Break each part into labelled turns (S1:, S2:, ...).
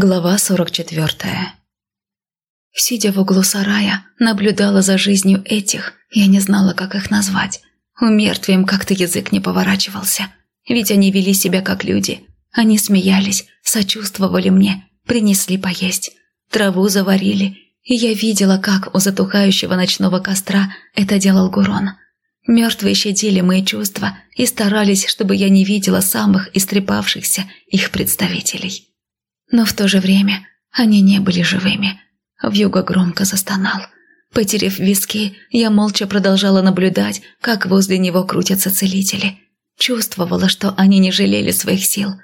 S1: Глава 44 Сидя в углу сарая, наблюдала за жизнью этих, я не знала, как их назвать. У мертвым как-то язык не поворачивался, ведь они вели себя как люди. Они смеялись, сочувствовали мне, принесли поесть, траву заварили, и я видела, как у затухающего ночного костра это делал Гурон. Мертвые щадили мои чувства и старались, чтобы я не видела самых истрепавшихся их представителей. Но в то же время они не были живыми. Вьюга громко застонал. Потерев виски, я молча продолжала наблюдать, как возле него крутятся целители. Чувствовала, что они не жалели своих сил.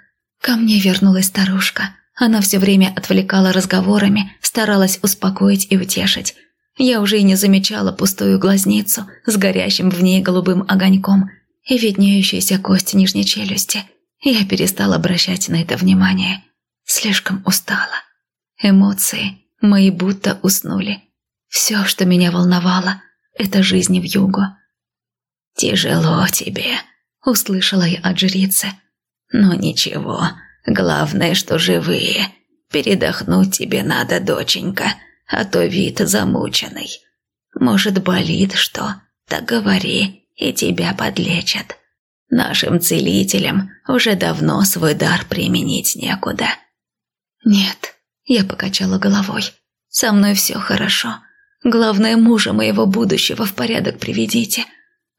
S1: Ко мне вернулась старушка. Она все время отвлекала разговорами, старалась успокоить и утешить. Я уже и не замечала пустую глазницу с горящим в ней голубым огоньком и виднеющуюся кость нижней челюсти. Я перестала обращать на это внимание. Слишком устала. Эмоции мои будто уснули. Все, что меня волновало, это жизнь в югу. «Тяжело тебе», — услышала я от жрицы. «Но ничего, главное, что живые. Передохнуть тебе надо, доченька, а то вид замученный. Может, болит что, так говори, и тебя подлечат. Нашим целителям уже давно свой дар применить некуда». «Нет», — я покачала головой. «Со мной все хорошо. Главное, мужа моего будущего в порядок приведите.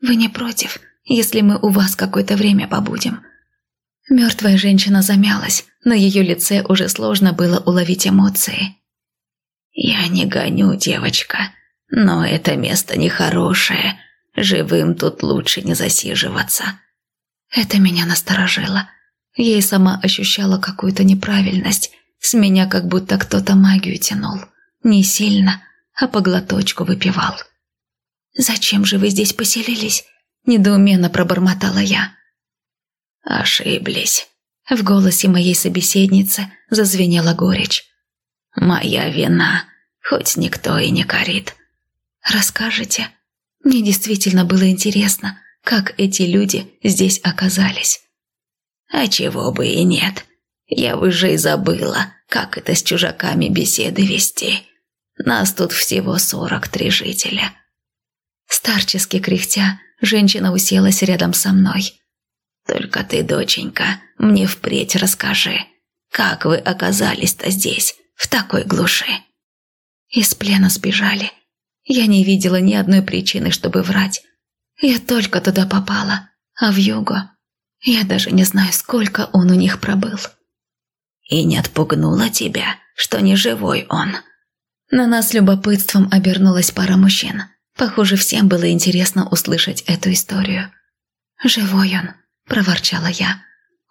S1: Вы не против, если мы у вас какое-то время побудем?» Мертвая женщина замялась, на ее лице уже сложно было уловить эмоции. «Я не гоню, девочка, но это место нехорошее. Живым тут лучше не засиживаться». Это меня насторожило. Я и сама ощущала какую-то неправильность, с меня как будто кто-то магию тянул. Не сильно, а по глоточку выпивал. «Зачем же вы здесь поселились?» – недоуменно пробормотала я. «Ошиблись». В голосе моей собеседницы зазвенела горечь. «Моя вина, хоть никто и не корит». «Расскажете?» Мне действительно было интересно, как эти люди здесь оказались. «А чего бы и нет. Я уже и забыла, как это с чужаками беседы вести. Нас тут всего сорок три жителя». Старчески кряхтя, женщина уселась рядом со мной. «Только ты, доченька, мне впредь расскажи, как вы оказались-то здесь, в такой глуши?» Из плена сбежали. Я не видела ни одной причины, чтобы врать. Я только туда попала, а в юго... Я даже не знаю, сколько он у них пробыл. И не отпугнула тебя, что не живой он?» На нас любопытством обернулась пара мужчин. Похоже, всем было интересно услышать эту историю. «Живой он», – проворчала я.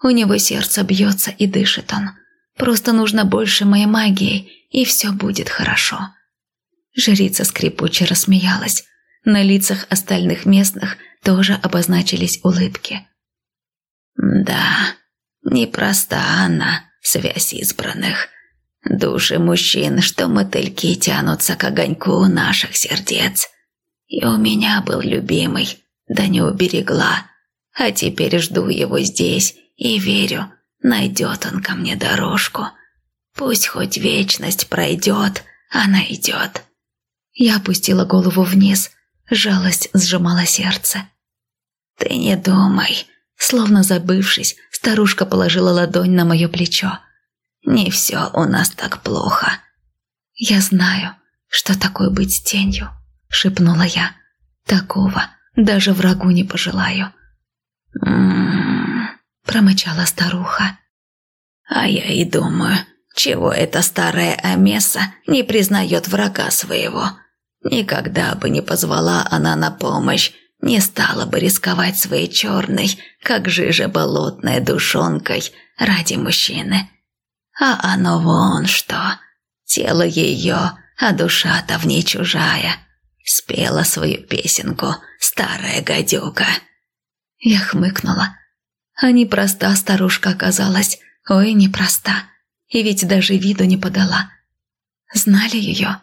S1: «У него сердце бьется и дышит он. Просто нужно больше моей магии, и все будет хорошо». Жрица скрипуче рассмеялась. На лицах остальных местных тоже обозначились улыбки. «Да, непроста она, связь избранных. Души мужчин, что мотыльки тянутся к огоньку наших сердец. И у меня был любимый, да не уберегла. А теперь жду его здесь и верю, найдет он ко мне дорожку. Пусть хоть вечность пройдет, она идет. Я опустила голову вниз, жалость сжимала сердце. «Ты не думай», словно забывшись, старушка положила ладонь на мое плечо. Не все у нас так плохо. Я знаю, что такое быть тенью, шепнула я. Такого даже врагу не пожелаю. М-м-м, промычала старуха. А я и думаю, чего эта старая Амеса не признает врага своего. Никогда бы не позвала она на помощь, не стала бы рисковать своей черной, как жижа болотной душонкой ради мужчины. А оно вон что. Тело ее, а душа-то в ней чужая. Спела свою песенку старая гадюка. Я хмыкнула. А непроста старушка оказалась. Ой, непроста. И ведь даже виду не подала. Знали ее?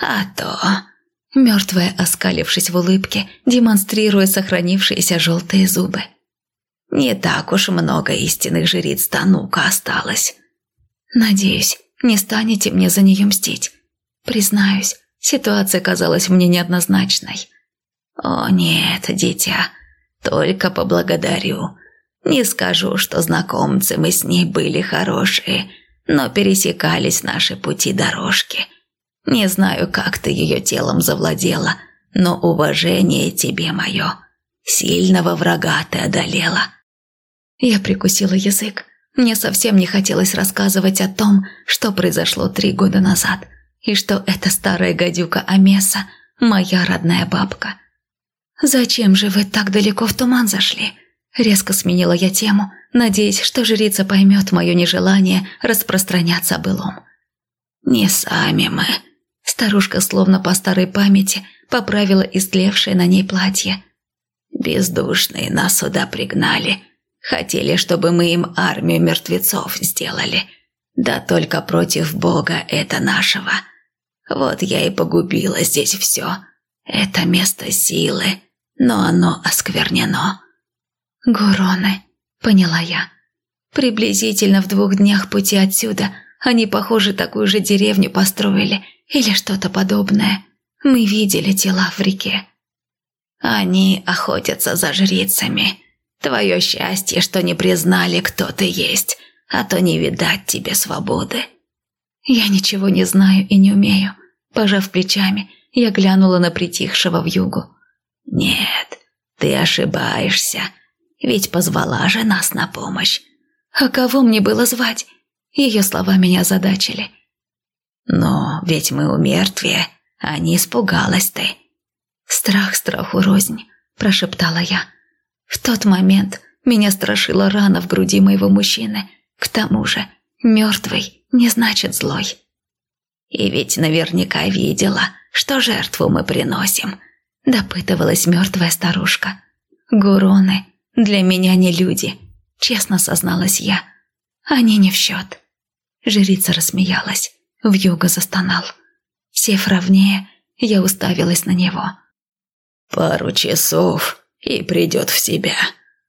S1: А то... Мертвая, оскалившись в улыбке, демонстрируя сохранившиеся желтые зубы. Не так уж много истинных жриц Танука осталось. Надеюсь, Не станете мне за нее мстить? Признаюсь, ситуация казалась мне неоднозначной.
S2: О нет, дитя, только поблагодарю. Не скажу, что знакомцы мы с ней были хорошие, но пересекались наши пути дорожки. Не знаю, как ты ее телом завладела, но уважение тебе мое. Сильного врага ты одолела.
S1: Я прикусила язык. Мне совсем не хотелось рассказывать о том, что произошло три года назад, и что эта старая гадюка Амеса – моя родная бабка. «Зачем же вы так далеко в туман зашли?» Резко сменила я тему, надеясь, что жрица поймет мое нежелание распространяться о былом.
S2: «Не сами мы».
S1: Старушка, словно по старой памяти, поправила истлевшее на ней платье.
S2: «Бездушные нас сюда пригнали. Хотели, чтобы мы им армию мертвецов сделали. Да только против Бога это нашего. Вот я и погубила здесь все. Это место силы, но оно осквернено».
S1: «Гуроны», — поняла я. «Приблизительно в двух днях пути отсюда они, похоже, такую же деревню построили или что-то подобное. Мы видели тела в реке».
S2: «Они охотятся за жрицами. Твое счастье, что не признали, кто ты есть, а то не видать тебе свободы».
S1: «Я ничего не знаю и не умею». Пожав плечами, я глянула на притихшего в югу.
S2: «Нет, ты ошибаешься ведь позвала же нас на помощь.
S1: А кого мне было звать? Ее слова меня озадачили.
S2: Но ведь мы у мертвия, а не испугалась ты.
S1: Страх страху рознь, прошептала я. В тот момент меня страшила рана в груди моего мужчины. К тому же, мертвый не значит злой.
S2: И ведь наверняка видела, что жертву мы приносим,
S1: допытывалась мертвая старушка. Гуроны для меня не люди, честно созналась я. Они не в счет. Жрица рассмеялась. Вьюга застонал. Сев ровнее, я уставилась на него.
S2: «Пару часов и придет в себя.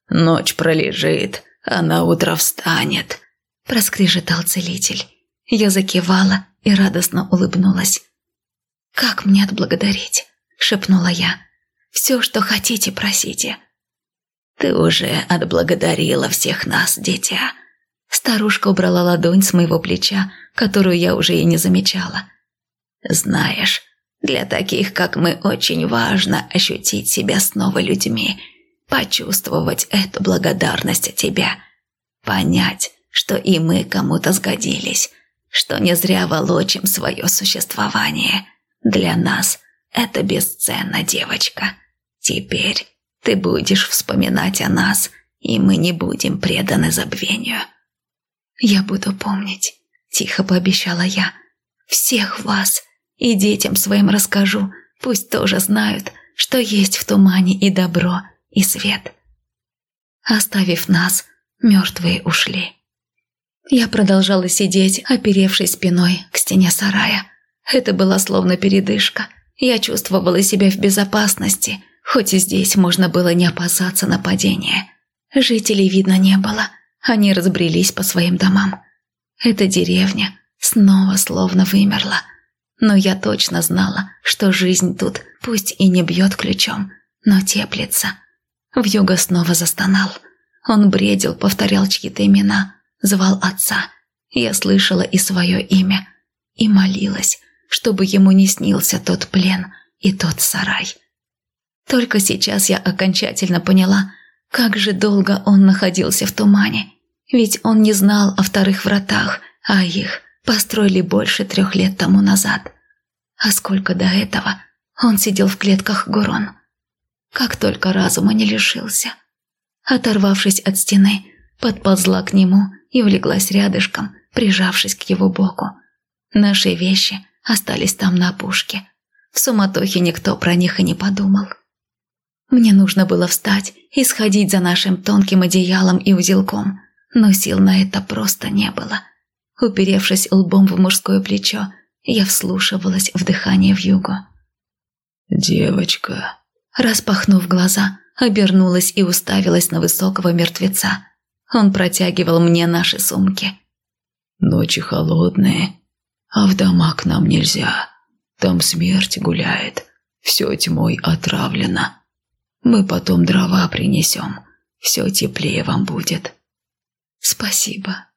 S2: Ночь пролежит, а на утро встанет», –
S1: проскрежетал целитель. Я закивала и радостно улыбнулась. «Как мне отблагодарить?» – шепнула я. «Все, что хотите, просите».
S2: «Ты уже отблагодарила всех нас, дитя».
S1: Старушка убрала ладонь с моего плеча, которую я уже и не замечала.
S2: «Знаешь, для таких, как мы, очень важно ощутить себя снова людьми, почувствовать эту благодарность тебя, понять, что и мы кому-то сгодились, что не зря волочим свое существование. Для нас это бесценно, девочка. Теперь ты будешь вспоминать о нас, и мы не будем преданы забвению».
S1: «Я буду помнить», – тихо пообещала я. «Всех вас и детям своим расскажу, пусть тоже знают, что есть в тумане и добро, и свет». Оставив нас, мертвые ушли. Я продолжала сидеть, оперевшись спиной к стене сарая. Это была словно передышка. Я чувствовала себя в безопасности – Хоть и здесь можно было не опасаться нападения. Жителей видно не было, они разбрелись по своим домам. Эта деревня снова словно вымерла. Но я точно знала, что жизнь тут пусть и не бьет ключом, но теплится. Вьюга снова застонал. Он бредил, повторял чьи-то имена, звал отца. Я слышала и свое имя. И молилась, чтобы ему не снился тот плен и тот сарай. Только сейчас я окончательно поняла, как же долго он находился в тумане. Ведь он не знал о вторых вратах, а их построили больше трех лет тому назад. А сколько до этого он сидел в клетках Гурон. Как только разума не лишился. Оторвавшись от стены, подползла к нему и влеглась рядышком, прижавшись к его боку. Наши вещи остались там на опушке. В суматохе никто про них и не подумал. Мне нужно было встать и сходить за нашим тонким одеялом и узелком, но сил на это просто не было. Уперевшись лбом в мужское плечо, я вслушивалась в дыхание в югу.
S2: «Девочка...»
S1: Распахнув глаза, обернулась и уставилась на высокого мертвеца. Он протягивал мне наши сумки.
S2: «Ночи холодные,
S3: А в дома к нам нельзя. Там смерть гуляет. Все тьмой отравлено. Мы потом дрова принесем. Все теплее вам будет».
S1: «Спасибо».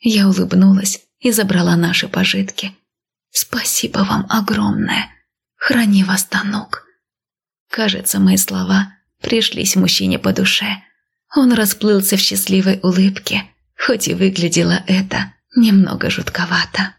S1: Я улыбнулась и забрала наши пожитки. «Спасибо вам огромное. Храни вас, Танук». Кажется, мои слова пришлись мужчине по душе. Он расплылся в счастливой улыбке, хоть и выглядело это немного жутковато.